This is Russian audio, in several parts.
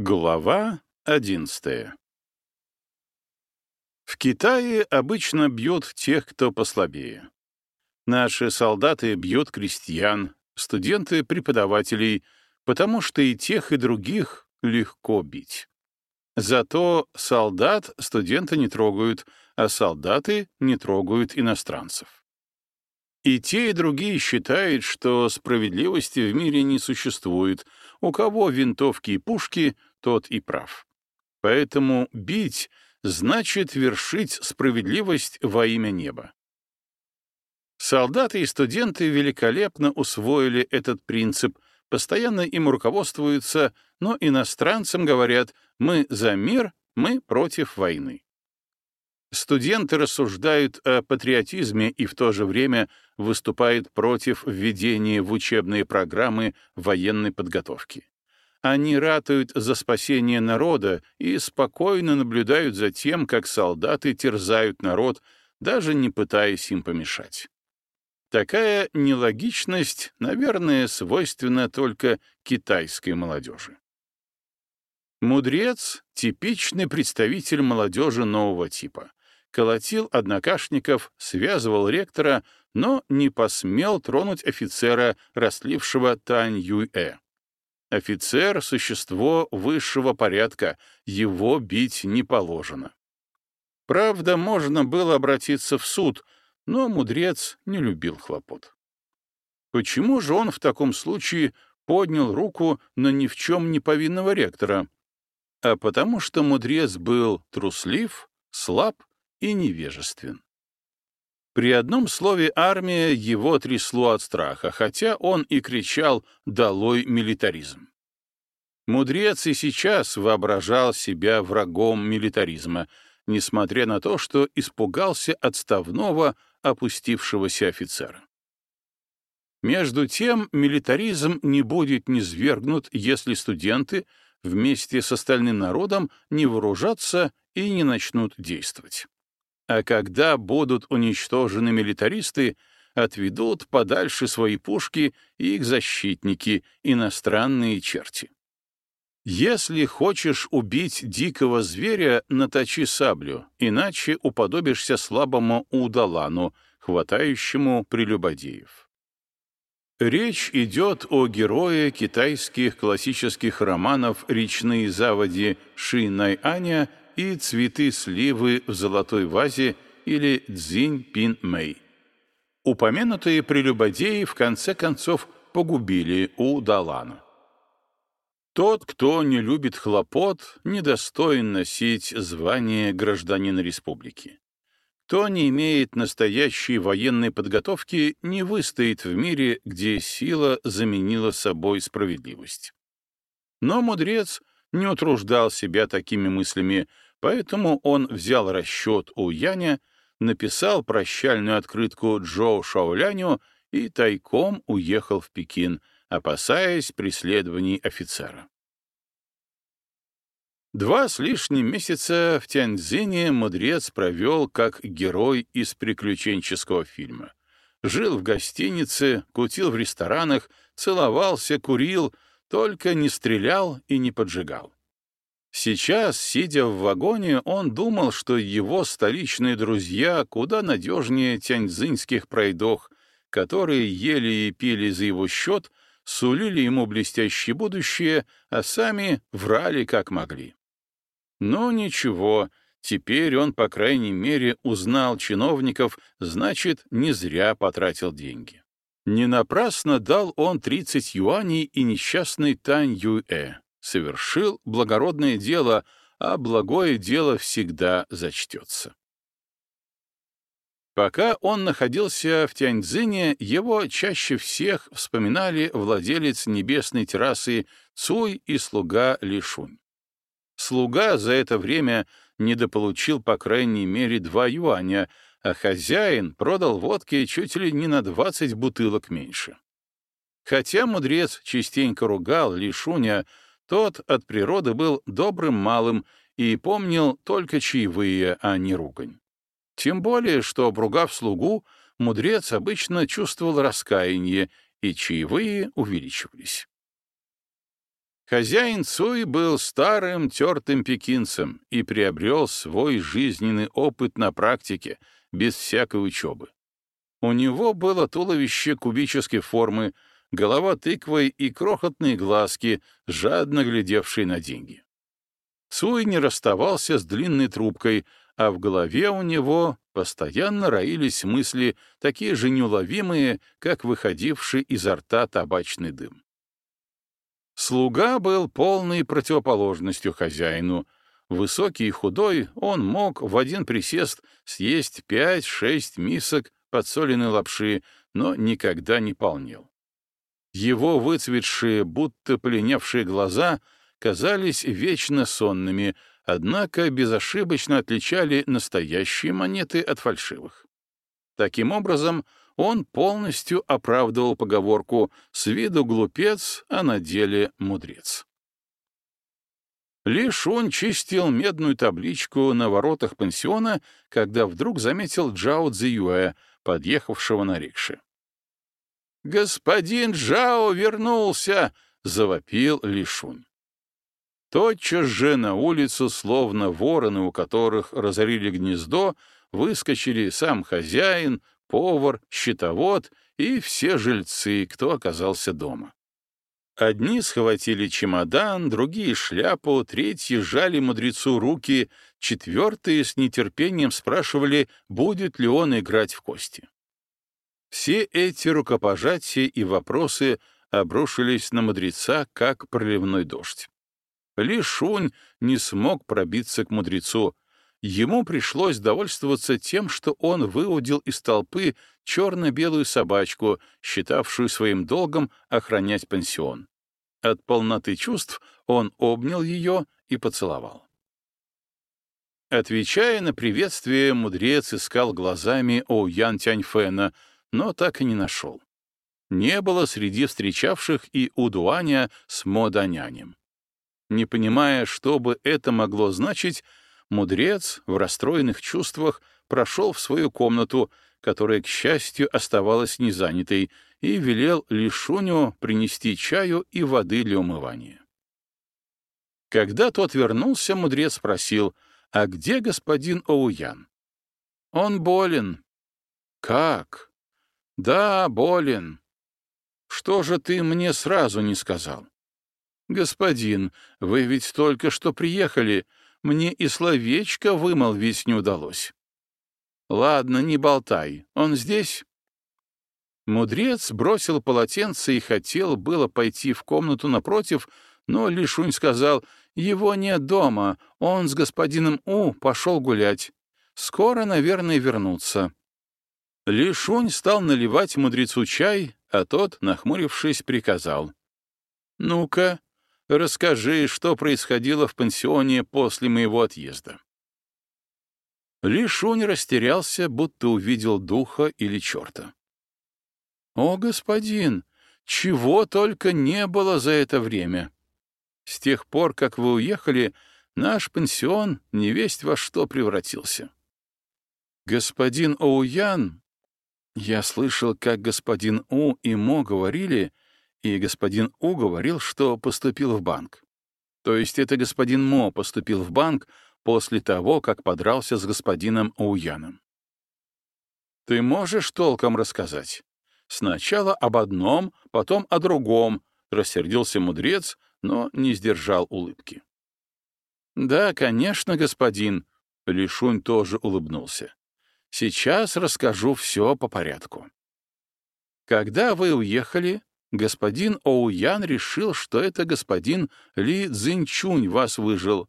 Глава одиннадцатая В Китае обычно бьют тех, кто послабее. Наши солдаты бьют крестьян, студенты — преподавателей, потому что и тех, и других легко бить. Зато солдат студенты не трогают, а солдаты не трогают иностранцев. И те, и другие считают, что справедливости в мире не существует. У кого винтовки и пушки, тот и прав. Поэтому бить значит вершить справедливость во имя неба. Солдаты и студенты великолепно усвоили этот принцип, постоянно им руководствуются, но иностранцам говорят «мы за мир, мы против войны». Студенты рассуждают о патриотизме и в то же время выступают против введения в учебные программы военной подготовки. Они ратуют за спасение народа и спокойно наблюдают за тем, как солдаты терзают народ, даже не пытаясь им помешать. Такая нелогичность, наверное, свойственна только китайской молодежи. Мудрец — типичный представитель молодежи нового типа. Колотил однокашников, связывал ректора, но не посмел тронуть офицера, раслившего Тань Юэ. Офицер — существо высшего порядка, его бить не положено. Правда, можно было обратиться в суд — но мудрец не любил хлопот. Почему же он в таком случае поднял руку на ни в чем не повинного ректора? А потому что мудрец был труслив, слаб и невежествен. При одном слове «армия» его трясло от страха, хотя он и кричал «долой милитаризм». Мудрец и сейчас воображал себя врагом милитаризма, несмотря на то, что испугался отставного опустившегося офицера. Между тем, милитаризм не будет низвергнут, если студенты вместе с остальным народом не вооружатся и не начнут действовать. А когда будут уничтожены милитаристы, отведут подальше свои пушки и их защитники, иностранные черти. Если хочешь убить дикого зверя, наточи саблю, иначе уподобишься слабому удалану, хватающему прелюбодеев. Речь идет о герое китайских классических романов «Речные заводи» Ши Най Аня и «Цветы сливы в золотой вазе» или «Цзинь Пин Мэй». Упомянутые прелюбодеи в конце концов погубили Удалана. Тот, кто не любит хлопот, недостоин носить звание гражданина республики. Кто не имеет настоящей военной подготовки, не выстоит в мире, где сила заменила собой справедливость. Но мудрец не утруждал себя такими мыслями, поэтому он взял расчет у Яня, написал прощальную открытку Джоу Шаоляню и тайком уехал в Пекин — опасаясь преследований офицера. Два с лишним месяца в Тяньцзине мудрец провел как герой из приключенческого фильма. Жил в гостинице, кутил в ресторанах, целовался, курил, только не стрелял и не поджигал. Сейчас, сидя в вагоне, он думал, что его столичные друзья куда надежнее тяньцзинских пройдох, которые ели и пили за его счет, сулили ему блестящее будущее, а сами врали как могли. Но ничего, теперь он, по крайней мере, узнал чиновников, значит, не зря потратил деньги. Не напрасно дал он 30 юаней и несчастный Тань Юэ. Совершил благородное дело, а благое дело всегда зачтется. Пока он находился в Тяньцзине, его чаще всех вспоминали владелец небесной террасы Цуй и слуга Лишунь. Слуга за это время недополучил по крайней мере два юаня, а хозяин продал водки чуть ли не на 20 бутылок меньше. Хотя мудрец частенько ругал Лишуня, тот от природы был добрым малым и помнил только чаевые, а не ругань. Тем более, что, обругав слугу, мудрец обычно чувствовал раскаяние, и чаевые увеличивались. Хозяин Цуй был старым тертым пекинцем и приобрел свой жизненный опыт на практике, без всякой учебы. У него было туловище кубической формы, голова тыквой и крохотные глазки, жадно глядевшие на деньги. Цуй не расставался с длинной трубкой, а в голове у него постоянно роились мысли, такие же неуловимые, как выходивший изо рта табачный дым. Слуга был полной противоположностью хозяину. Высокий и худой, он мог в один присест съесть пять-шесть мисок подсоленной лапши, но никогда не полнел. Его выцветшие, будто полиневшие глаза казались вечно сонными, однако безошибочно отличали настоящие монеты от фальшивых. Таким образом, он полностью оправдывал поговорку «с виду глупец, а на деле мудрец». Ли Шун чистил медную табличку на воротах пансиона, когда вдруг заметил Джао Цзиюэ, подъехавшего на рикше. «Господин Джао вернулся!» — завопил Ли Шунь. Тотчас же на улицу, словно вороны, у которых разорили гнездо, выскочили сам хозяин, повар, щитовод и все жильцы, кто оказался дома. Одни схватили чемодан, другие — шляпу, третьи сжали мудрецу руки, четвертые с нетерпением спрашивали, будет ли он играть в кости. Все эти рукопожатия и вопросы обрушились на мудреца, как проливной дождь. Ли Шунь не смог пробиться к мудрецу, ему пришлось довольствоваться тем, что он выудил из толпы черно-белую собачку, считавшую своим долгом охранять пансион. От полноты чувств он обнял ее и поцеловал. Отвечая на приветствие, мудрец искал глазами О Ян Тяньфэна, но так и не нашел. Не было среди встречавших и Удуаня с Моданянем. Не понимая, что бы это могло значить, Мудрец в расстроенных чувствах прошел в свою комнату, которая, к счастью, оставалась незанятой, и велел Лишуню принести чаю и воды для умывания. Когда тот вернулся, мудрец спросил, «А где господин Оуян?» «Он болен». «Как?» «Да, болен». «Что же ты мне сразу не сказал?» «Господин, вы ведь только что приехали, мне и словечко вымолвить не удалось. Ладно, не болтай, он здесь? Мудрец бросил полотенце и хотел было пойти в комнату напротив, но Лишунь сказал, его нет дома, он с господином У пошел гулять. Скоро, наверное, вернутся. Лишунь стал наливать мудрецу чай, а тот, нахмурившись, приказал. «Ну-ка, Расскажи, что происходило в пансионе после моего отъезда». Ли Шунь растерялся, будто увидел духа или черта. «О, господин, чего только не было за это время! С тех пор, как вы уехали, наш пансион невесть во что превратился. Господин Оуян, я слышал, как господин У и Мо говорили, и господин У говорил, что поступил в банк. То есть это господин Мо поступил в банк после того, как подрался с господином Оуяном. Ты можешь толком рассказать? Сначала об одном, потом о другом, рассердился мудрец, но не сдержал улыбки. Да, конечно, господин, Лишунь тоже улыбнулся. Сейчас расскажу все по порядку. Когда вы уехали, господин Оуян решил, что это господин Ли Цзиньчунь вас выжил,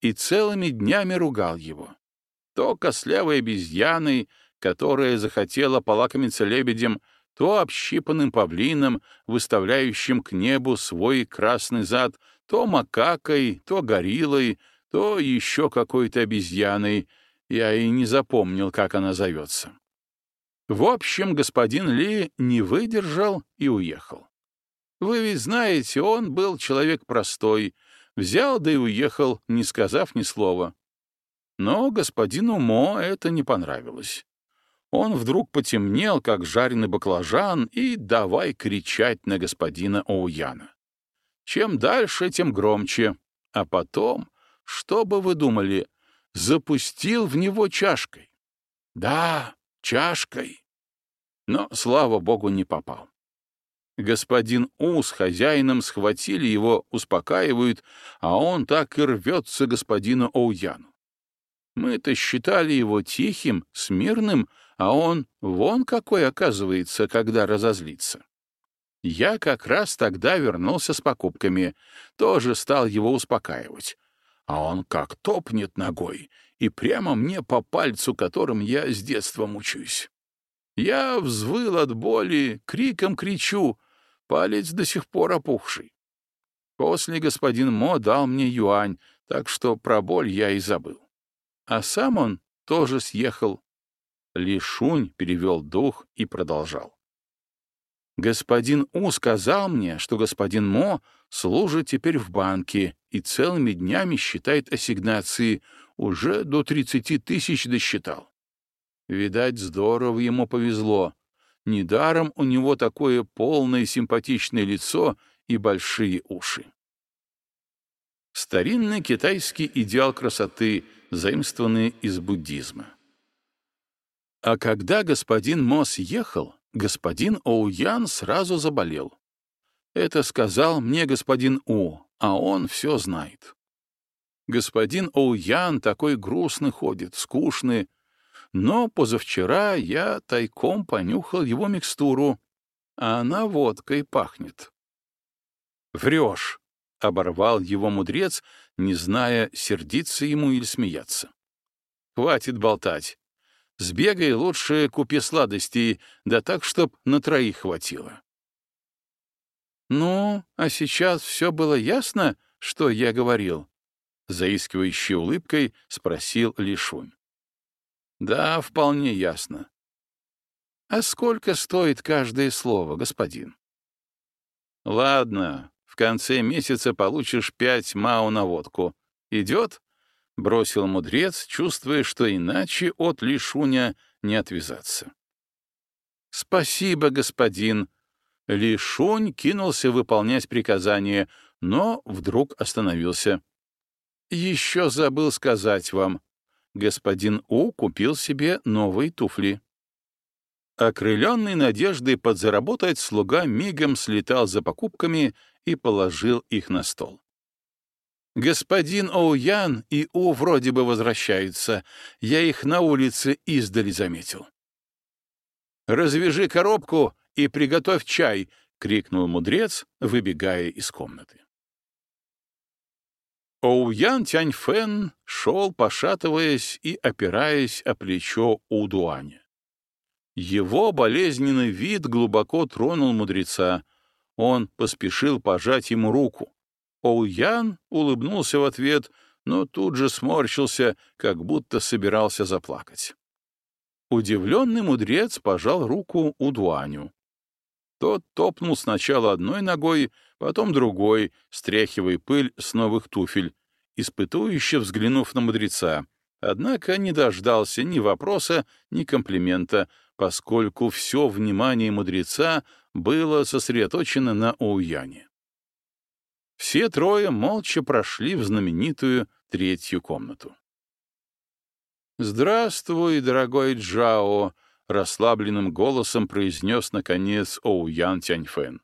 и целыми днями ругал его. То кослявой обезьяной, которая захотела полакомиться лебедем, то общипанным павлином, выставляющим к небу свой красный зад, то макакой, то гориллой, то еще какой-то обезьяной. Я и не запомнил, как она зовется. В общем, господин Ли не выдержал и уехал. Вы ведь знаете, он был человек простой, взял да и уехал, не сказав ни слова. Но господину Мо это не понравилось. Он вдруг потемнел, как жареный баклажан, и давай кричать на господина Оуяна. Чем дальше, тем громче. А потом, что бы вы думали, запустил в него чашкой. Да, чашкой. Но, слава богу, не попал. Господин У с хозяином схватили его, успокаивают, а он так и рвется господину Оуяну. Мы-то считали его тихим, смирным, а он вон какой оказывается, когда разозлится. Я как раз тогда вернулся с покупками, тоже стал его успокаивать. А он как топнет ногой, и прямо мне по пальцу, которым я с детства мучаюсь. Я взвыл от боли, криком кричу, палец до сих пор опухший. После господин Мо дал мне юань, так что про боль я и забыл. А сам он тоже съехал. Ли Шунь перевел дух и продолжал. Господин У сказал мне, что господин Мо служит теперь в банке и целыми днями считает ассигнации, уже до 30 тысяч досчитал. Видать, здорово ему повезло. Недаром у него такое полное симпатичное лицо и большие уши. Старинный китайский идеал красоты, заимствованный из буддизма. А когда господин Мо съехал, господин Оуян сразу заболел. Это сказал мне господин У, а он все знает. Господин Оуян такой грустный ходит, скучный, но позавчера я тайком понюхал его микстуру, а она водкой пахнет. «Врешь!» — оборвал его мудрец, не зная, сердиться ему или смеяться. «Хватит болтать. Сбегай лучше купи сладостей, да так, чтоб на троих хватило. «Ну, а сейчас все было ясно, что я говорил?» Заискивающей улыбкой спросил Лишунь. «Да, вполне ясно. А сколько стоит каждое слово, господин?» «Ладно, в конце месяца получишь пять мау на водку. Идет?» — бросил мудрец, чувствуя, что иначе от Лишуня не отвязаться. «Спасибо, господин!» Лишунь кинулся выполнять приказание, но вдруг остановился. «Еще забыл сказать вам. Господин У купил себе новые туфли». Окрыленный надеждой подзаработать, слуга мигом слетал за покупками и положил их на стол. Господин Оуян и У вроде бы возвращаются. Я их на улице издали заметил. «Развяжи коробку и приготовь чай!» — крикнул мудрец, выбегая из комнаты. Оуян Тяньфэн шел, пошатываясь и опираясь о плечо Удуаня. Его болезненный вид глубоко тронул мудреца. Он поспешил пожать ему руку. Оуян улыбнулся в ответ, но тут же сморщился, как будто собирался заплакать. Удивленный мудрец пожал руку Удуаню. Тот топнул сначала одной ногой, потом другой, стряхивая пыль с новых туфель, испытующе взглянув на мудреца, однако не дождался ни вопроса, ни комплимента, поскольку все внимание мудреца было сосредоточено на Оуяне. Все трое молча прошли в знаменитую третью комнату. «Здравствуй, дорогой Джао!» — расслабленным голосом произнес, наконец, Оуян Тяньфэн.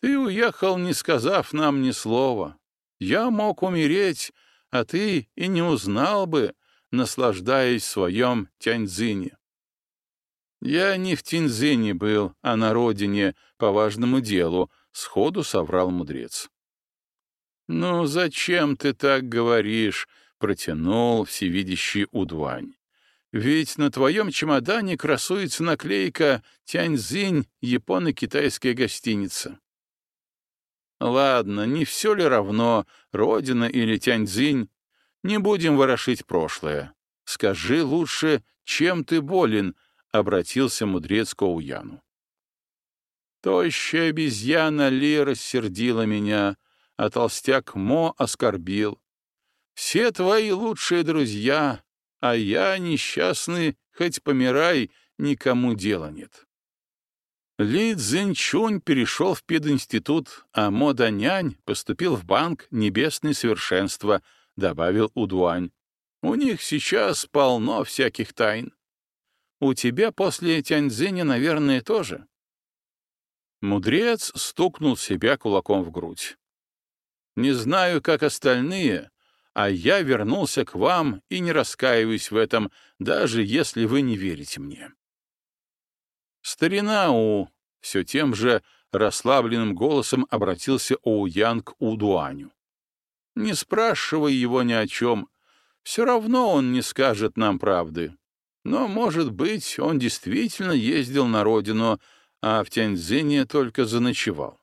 «Ты уехал, не сказав нам ни слова. Я мог умереть, а ты и не узнал бы, наслаждаясь в своем Тяньцзине. «Я не в Тинзине был, а на родине, по важному делу», — сходу соврал мудрец. «Ну зачем ты так говоришь?» — протянул всевидящий Удвань. «Ведь на твоем чемодане красуется наклейка «Тяньзинь, японо-китайская гостиница». Ладно, не все ли равно, родина или Тяньзинь? Не будем ворошить прошлое. Скажи лучше, чем ты болен, — обратился мудрец к. Тощая обезьяна Ли рассердила меня, а толстяк Мо оскорбил. Все твои лучшие друзья, а я, несчастный, хоть помирай, никому дела нет. Ли Цзиньчунь перешел в пединститут, а Мо Данянь поступил в банк «Небесное совершенство», — добавил Удуань. У них сейчас полно всяких тайн. У тебя после Тяньцзиня, наверное, тоже. Мудрец стукнул себя кулаком в грудь. Не знаю, как остальные, а я вернулся к вам и не раскаиваюсь в этом, даже если вы не верите мне. Старина У все тем же расслабленным голосом обратился Оуян к Удуаню. Не спрашивай его ни о чем, все равно он не скажет нам правды. Но, может быть, он действительно ездил на родину, а в Тяньцзине только заночевал.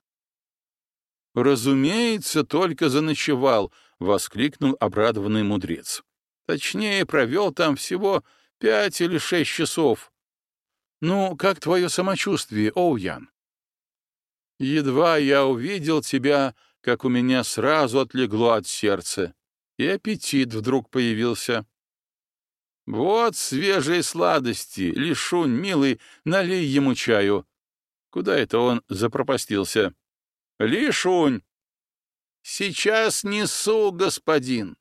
«Разумеется, только заночевал», — воскликнул обрадованный мудрец. «Точнее, провел там всего пять или шесть часов. Ну, как твое самочувствие, Оуян?» «Едва я увидел тебя, как у меня сразу отлегло от сердца и аппетит вдруг появился. «Вот свежие сладости, Лишунь, милый, налей ему чаю». Куда это он запропастился? «Лишунь!» «Сейчас несу, господин!»